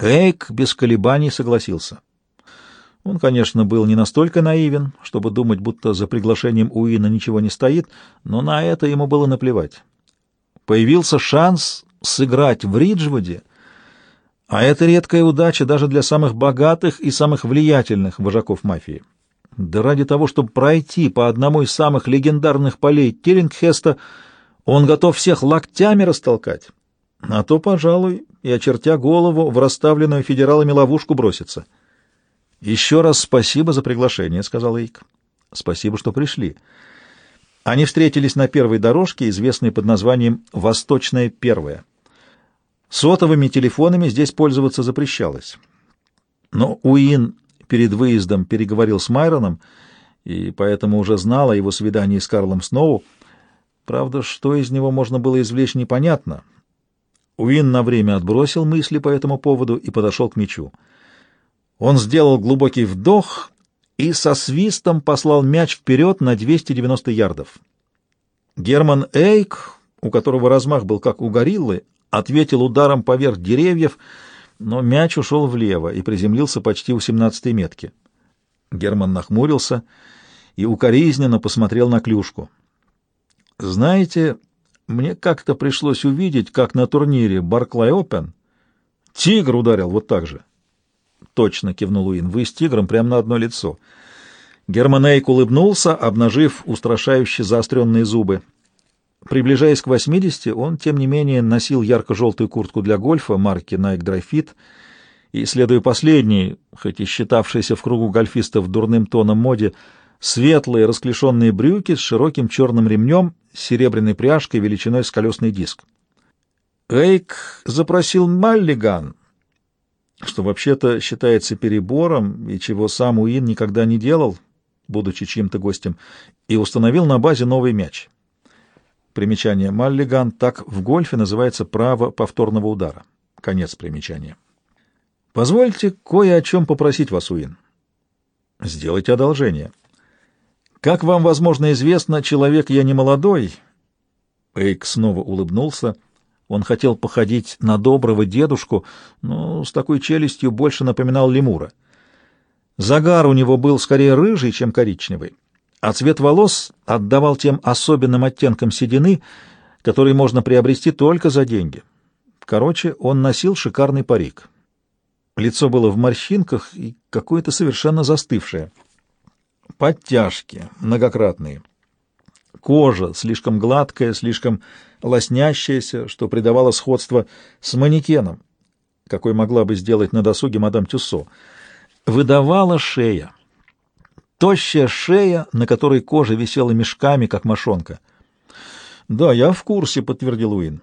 Эйк без колебаний согласился. Он, конечно, был не настолько наивен, чтобы думать, будто за приглашением Уина ничего не стоит, но на это ему было наплевать. Появился шанс сыграть в Риджвуде, а это редкая удача даже для самых богатых и самых влиятельных вожаков мафии. Да ради того, чтобы пройти по одному из самых легендарных полей Тиллингхеста, он готов всех локтями растолкать. А то, пожалуй, и, очертя голову, в расставленную федералами ловушку бросится. «Еще раз спасибо за приглашение», — сказал Эйк. «Спасибо, что пришли». Они встретились на первой дорожке, известной под названием «Восточная первая». Сотовыми телефонами здесь пользоваться запрещалось. Но Уин перед выездом переговорил с Майроном, и поэтому уже знал о его свидании с Карлом Сноу. Правда, что из него можно было извлечь, непонятно. Уин на время отбросил мысли по этому поводу и подошел к мячу. Он сделал глубокий вдох и со свистом послал мяч вперед на 290 ярдов. Герман Эйк, у которого размах был как у гориллы, ответил ударом поверх деревьев, но мяч ушел влево и приземлился почти у 17-й метки. Герман нахмурился и укоризненно посмотрел на клюшку. «Знаете, мне как-то пришлось увидеть, как на турнире Барклай Опен тигр ударил вот так же. Точно, кивнул Уин. Вы с тигром прямо на одно лицо. Герман Эйк улыбнулся, обнажив устрашающе заостренные зубы. Приближаясь к 80, он, тем не менее, носил ярко-желтую куртку для гольфа марки Nike Dry Fit и, следуя последней, хоть и считавшейся в кругу гольфистов дурным тоном моде, светлые расклешенные брюки с широким черным ремнем, серебряной пряжкой величиной с колесный диск. Эйк запросил Маллиган, что вообще-то считается перебором и чего сам Уин никогда не делал, будучи чьим-то гостем, и установил на базе новый мяч. Примечание Маллиган так в гольфе называется право повторного удара. Конец примечания. Позвольте кое о чем попросить вас, Уин. Сделайте одолжение. Как вам, возможно, известно, человек я не молодой. Эйк снова улыбнулся. Он хотел походить на доброго дедушку, но с такой челюстью больше напоминал лемура. Загар у него был скорее рыжий, чем коричневый, а цвет волос отдавал тем особенным оттенкам седины, который можно приобрести только за деньги. Короче, он носил шикарный парик. Лицо было в морщинках и какое-то совершенно застывшее. Подтяжки многократные. Кожа слишком гладкая, слишком лоснящаяся, что придавало сходство с манекеном, какой могла бы сделать на досуге мадам Тюссо. Выдавала шея. Тощая шея, на которой кожа висела мешками, как мошонка. «Да, я в курсе», — подтвердил Уин.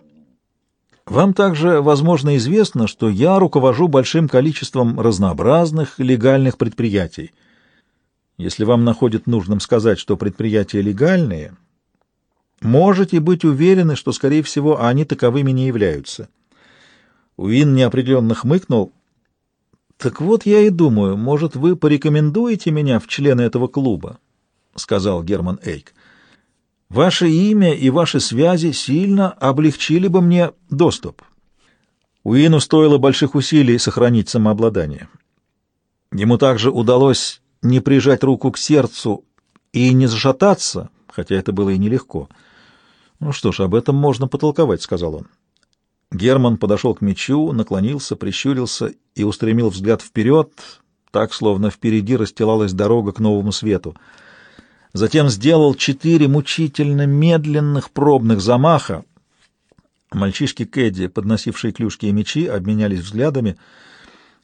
«Вам также, возможно, известно, что я руковожу большим количеством разнообразных легальных предприятий — если вам находит нужным сказать, что предприятия легальные, можете быть уверены, что, скорее всего, они таковыми не являются. Уин неопределенно хмыкнул. «Так вот я и думаю, может, вы порекомендуете меня в члены этого клуба?» — сказал Герман Эйк. «Ваше имя и ваши связи сильно облегчили бы мне доступ». Уину стоило больших усилий сохранить самообладание. Ему также удалось не прижать руку к сердцу и не зашататься, хотя это было и нелегко. «Ну что ж, об этом можно потолковать», — сказал он. Герман подошел к мечу, наклонился, прищурился и устремил взгляд вперед, так, словно впереди расстилалась дорога к новому свету. Затем сделал четыре мучительно медленных пробных замаха. Мальчишки Кэдди, подносившие клюшки и мечи, обменялись взглядами —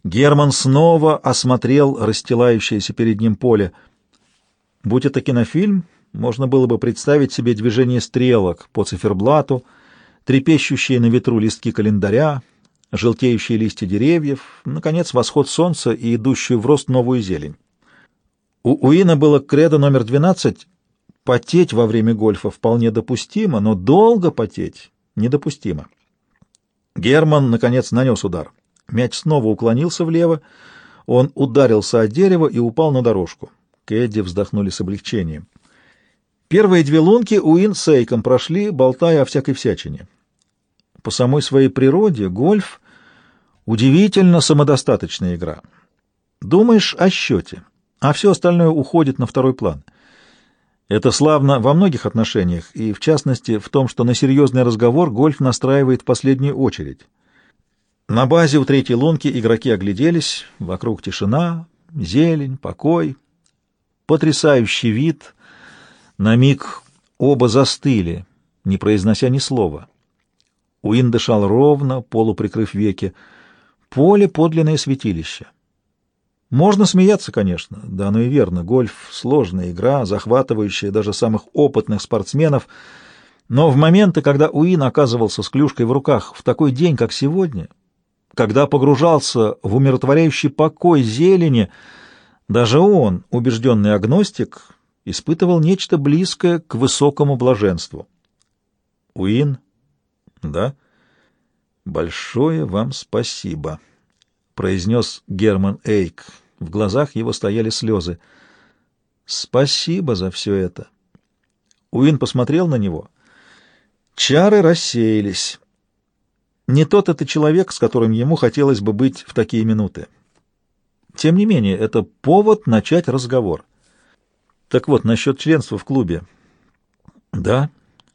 Герман снова осмотрел расстилающееся перед ним поле. Будь это кинофильм, можно было бы представить себе движение стрелок по циферблату, трепещущие на ветру листки календаря, желтеющие листья деревьев, наконец, восход солнца и идущую в рост новую зелень. У Уина было кредо номер 12 «Потеть во время гольфа вполне допустимо, но долго потеть недопустимо». Герман, наконец, нанес удар. Мяч снова уклонился влево, он ударился о дерево и упал на дорожку. Кэдди вздохнули с облегчением. Первые две лунки Уин с Эйком прошли, болтая о всякой всячине. По самой своей природе гольф Удивительно самодостаточная игра. Думаешь о счете, а все остальное уходит на второй план. Это славно во многих отношениях, и в частности в том, что на серьезный разговор гольф настраивает в последнюю очередь. На базе у третьей лунки игроки огляделись, вокруг тишина, зелень, покой, потрясающий вид. На миг оба застыли, не произнося ни слова. Уин дышал ровно, полуприкрыв веки. Поле — подлинное святилище. Можно смеяться, конечно, да оно и верно. Гольф — сложная игра, захватывающая даже самых опытных спортсменов. Но в моменты, когда Уин оказывался с клюшкой в руках в такой день, как сегодня, когда погружался в умиротворяющий покой зелени, даже он, убежденный агностик, испытывал нечто близкое к высокому блаженству. Уин да? Большое вам спасибо, произнес Герман Эйк. В глазах его стояли слезы. Спасибо за все это. Уин посмотрел на него. Чары рассеялись. Не тот это человек, с которым ему хотелось бы быть в такие минуты. Тем не менее, это повод начать разговор. Так вот, насчет членства в клубе. Да,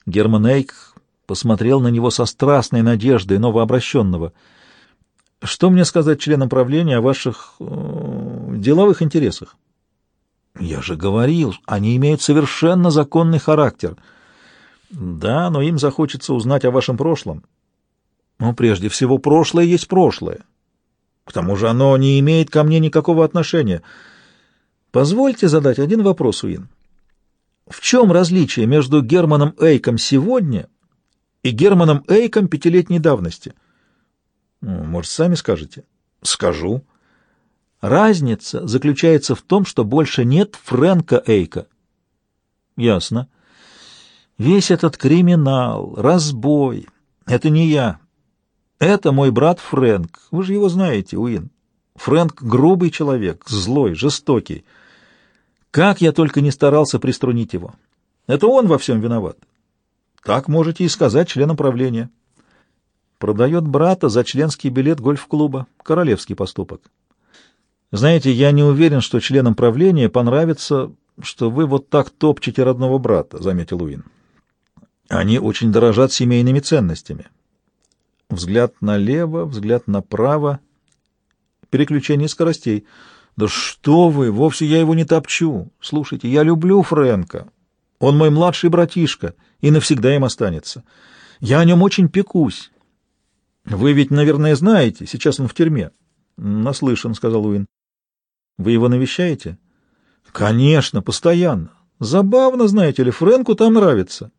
Герман Эйк посмотрел на него со страстной надеждой новообращенного. «Что мне сказать членам правления о ваших э, деловых интересах?» «Я же говорил, они имеют совершенно законный характер». «Да, но им захочется узнать о вашем прошлом». «Но прежде всего прошлое есть прошлое. К тому же оно не имеет ко мне никакого отношения. Позвольте задать один вопрос, Уин. В чем различие между Германом Эйком сегодня и Германом Эйком пятилетней давности. Ну, может, сами скажете? Скажу. Разница заключается в том, что больше нет Фрэнка Эйка. Ясно. Весь этот криминал, разбой — это не я. Это мой брат Фрэнк. Вы же его знаете, Уин. Фрэнк — грубый человек, злой, жестокий. Как я только не старался приструнить его. Это он во всем виноват. Так можете и сказать членам правления. Продает брата за членский билет гольф-клуба. Королевский поступок. Знаете, я не уверен, что членам правления понравится, что вы вот так топчете родного брата, — заметил Уин. Они очень дорожат семейными ценностями. Взгляд налево, взгляд направо, переключение скоростей. Да что вы, вовсе я его не топчу. Слушайте, я люблю Фрэнка. Он мой младший братишка и навсегда им останется. Я о нем очень пекусь. Вы ведь, наверное, знаете, сейчас он в тюрьме. Наслышан, — сказал Уин. Вы его навещаете? Конечно, постоянно. Забавно, знаете ли, Фрэнку там нравится.